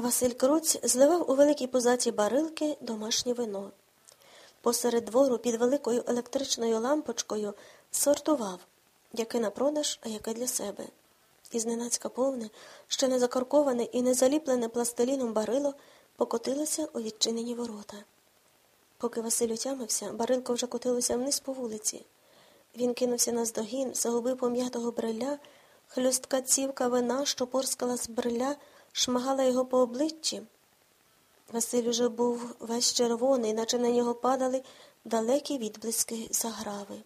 Василь Круць зливав у великій позаті барилки домашнє вино. Посеред двору під великою електричною лампочкою сортував, яке на продаж, а яке для себе. І зненацька повне, ще не закорковане і не заліплене пластиліном барило покотилося у відчинені ворота. Поки Василь отямився, барилко вже котилося вниз по вулиці. Він кинувся на здогін, загубив пом'ятого бриля, хлюстка цівка вина, що порскала з бриля, шмагала його по обличчі. Василь уже був весь червоний, наче на нього падали далекі відблиски заграви.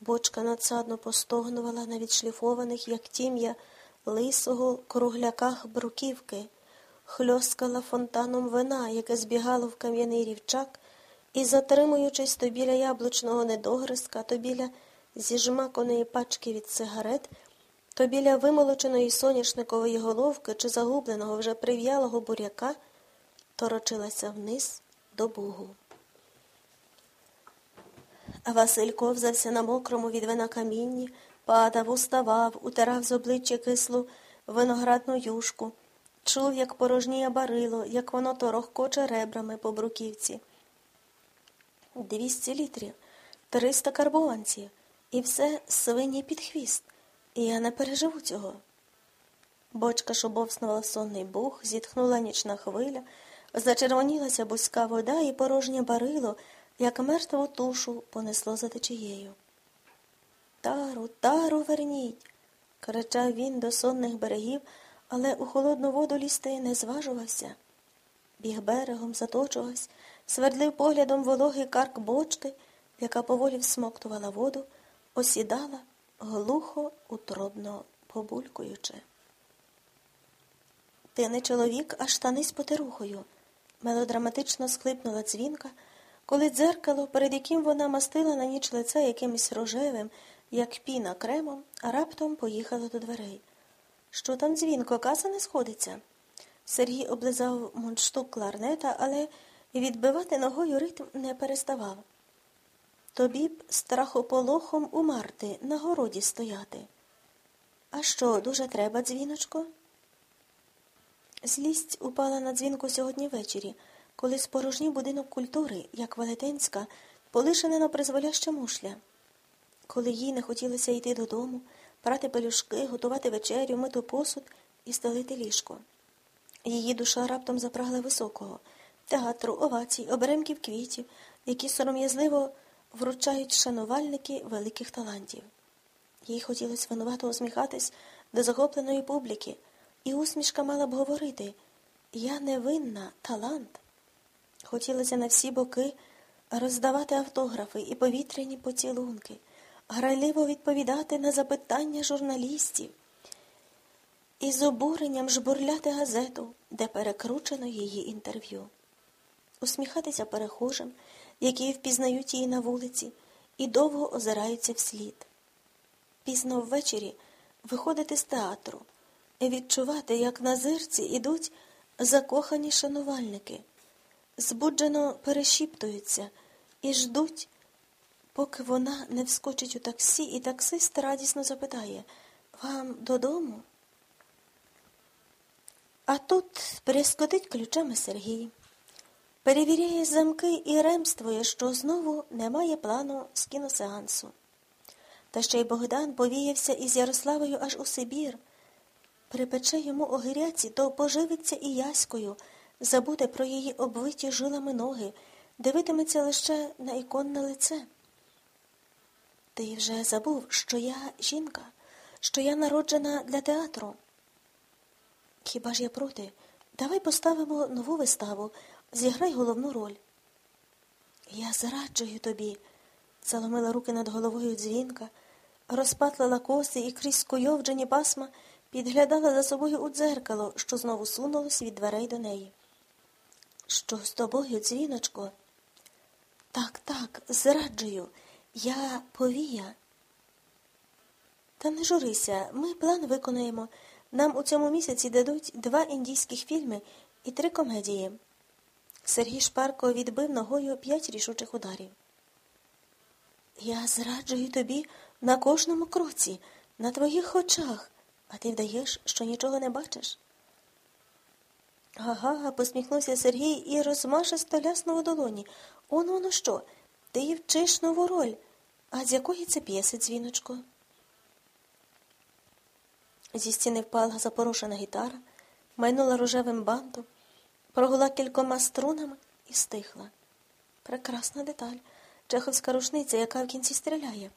Бочка надсадно постогнувала на відшліфованих, як тім'я, лисого кругляках бруківки, хльоскала фонтаном вина, яке збігало в кам'яний рівчак, і, затримуючись то біля яблучного недогризка, то біля зіжмаканої пачки від сигарет, то біля вимолоченої соняшникової головки чи загубленого вже прив'ялого буряка, торочилася вниз до Бугу. А Василь ковзався на мокрому від вина камінні, падав, уставав, утирав з обличчя кислу виноградну юшку, чув, як порожніє барило, як воно торохкоче ребрами по бруківці. Двісті літрів, триста карбованців, і все свині під хвіст. Я не переживу цього. Бочка шубовснувала сонний бух, зітхнула нічна хвиля, зачервонілася бузька вода і порожнє барило, як мертву тушу понесло за течією. Тару, тару, верніть. кричав він до сонних берегів, але у холодну воду лізти не зважувався. Біг берегом, заточувався, свердлив поглядом вологий карк бочки, яка поволі всмоктувала воду, осідала, глухо, утробно побулькуючи. Ти не чоловік, а штани з потерухою, мелодраматично схлипнула дзвінка, коли дзеркало, перед яким вона мастила на ніч лице якимось рожевим, як піна кремом, а раптом поїхала до дверей. Що там дзвінко, каса не сходиться? Сергій облизав мундштук кларнета, але відбивати ногою ритм не переставав. Тобі б страхополохом у на городі стояти. А що, дуже треба, дзвіночко? Злість упала на дзвінку сьогодні ввечері, коли спорожній будинок культури, як Велетенська, полишене на призволяще мушля. Коли їй не хотілося йти додому, прати пелюшки, готувати вечерю, мити посуд і стелити ліжко. Її душа раптом запрагла високого театру, овацій, оберемків квітів, які сором'язливо вручають шанувальники великих талантів. Їй хотілося винувато усміхатись до захопленої публіки, і усмішка мала б говорити Я невинна, талант. Хотілося на всі боки роздавати автографи і повітряні поцілунки, грайливо відповідати на запитання журналістів і з обуренням жбурляти газету, де перекручено її інтерв'ю, усміхатися перехожим які впізнають її на вулиці, і довго озираються вслід. Пізно ввечері виходити з театру, відчувати, як на зирці ідуть закохані шанувальники, збуджено перешіптуються і ждуть, поки вона не вскочить у таксі, і таксист радісно запитає Вам додому? А тут перескотить ключами Сергій. Перевіряє замки і ремствує, що знову немає плану з кіносеансу. Та ще й Богдан повіявся із Ярославою аж у Сибір. Припече йому огиряці, то поживиться і яською, забуде про її обвиті жилами ноги, дивитиметься лише на іконне лице. Ти вже забув, що я жінка, що я народжена для театру. Хіба ж я проти? Давай поставимо нову виставу. Зіграй головну роль. Я зраджую тобі, заломила руки над головою дзвінка, розпатлила коси і крізь скойовджені пасма підглядала за собою у дзеркало, що знову сунулось від дверей до неї. Що з тобою, дзвіночко? Так, так, зраджую. Я повія. Та не журися, ми план виконаємо. Нам у цьому місяці дадуть два індійських фільми і три комедії. Сергій шпарко відбив ногою п'ять рішучих ударів. Я зраджую тобі на кожному кроці, на твоїх очах, а ти вдаєш, що нічого не бачиш. Ага, посміхнувся Сергій і розмашисто ляснув у долоні. Он воно що? Ти вчиш нову роль. А з якої це п'єси, дзвіночко? Зі стіни впала запорошена гітара, майнула рожевим бантом, прогула кількома струнами і стихла. Прекрасна деталь. Чеховська рушниця, яка в кінці стріляє.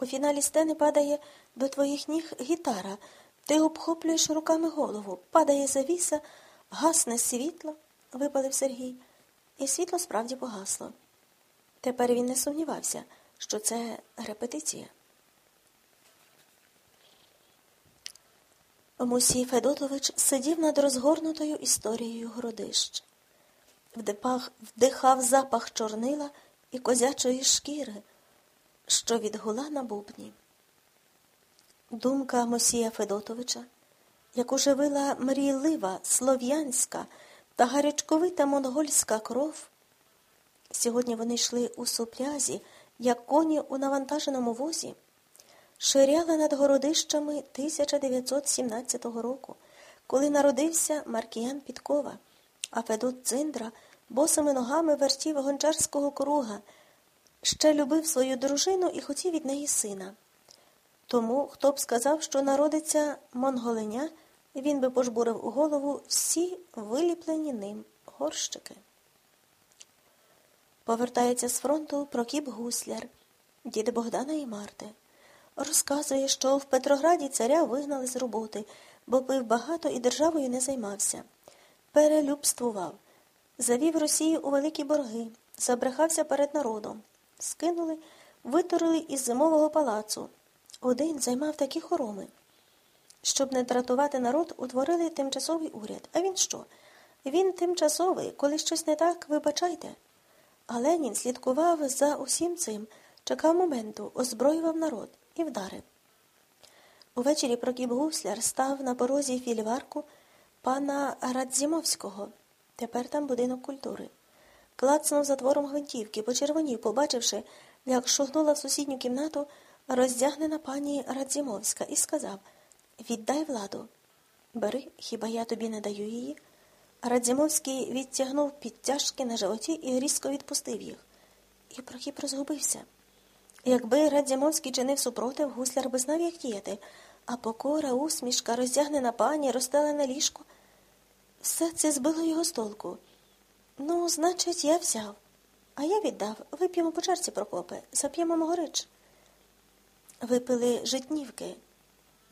У фіналі стени падає до твоїх ніг гітара. Ти обхоплюєш руками голову, падає завіса, гасне світло, випалив Сергій, і світло справді погасло. Тепер він не сумнівався, що це репетиція. Мусій Федотович сидів над розгорнутою історією городищ. Вдипах, вдихав запах чорнила і козячої шкіри, що відгула на бубні. Думка Мосія Федотовича, яку живила мрійлива, слов'янська та гарячковита монгольська кров, сьогодні вони йшли у суплязі, як коні у навантаженому возі, ширяла над городищами 1917 року, коли народився Маркіян Підкова, а Федот Циндра босими ногами вертів гончарського круга, ще любив свою дружину і хотів від неї сина. Тому, хто б сказав, що народиться монголиня, він би пожбурив у голову всі виліплені ним горщики. Повертається з фронту Прокіп Гусляр, дід Богдана і Марти. Розказує, що в Петрограді царя вигнали з роботи, бо пив багато і державою не займався. Перелюбствував, завів Росію у великі борги, забрехався перед народом. Скинули, витурили із зимового палацу. Один займав такі хороми. Щоб не дратувати народ, утворили тимчасовий уряд. А він що? Він тимчасовий, коли щось не так, вибачайте. А Ленін слідкував за усім цим, чекав моменту, озброював народ і вдарив. Увечері Прокіп Гусляр став на порозі фільварку пана Радзімовського. Тепер там будинок культури. Клацнув затвором гвинтівки, почервонів, побачивши, як шугнула в сусідню кімнату роздягнена пані Радзімовська, і сказав Віддай владу. Бери, хіба я тобі не даю її? Радзімовський відтягнув підтяжки на животі і різко відпустив їх. І Прохіп розгубився. Якби Радзімовський чинив супротив, гусляр би знав, як діяти, а покора, усмішка, роздягнена пані, розстелене ліжко. Все це збило його з толку. Ну, значить, я взяв. А я віддав. Вип'ємо по чарці, Прокопе, зап'ємо могорич. Випили житнівки.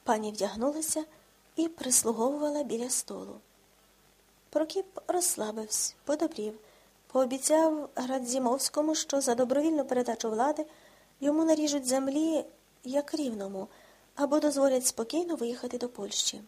Пані вдягнулася і прислуговувала біля столу. Прокіп розслабився, подобрів, пообіцяв Радзімовському, що за добровільну передачу влади йому наріжуть землі як рівному або дозволять спокійно виїхати до Польщі.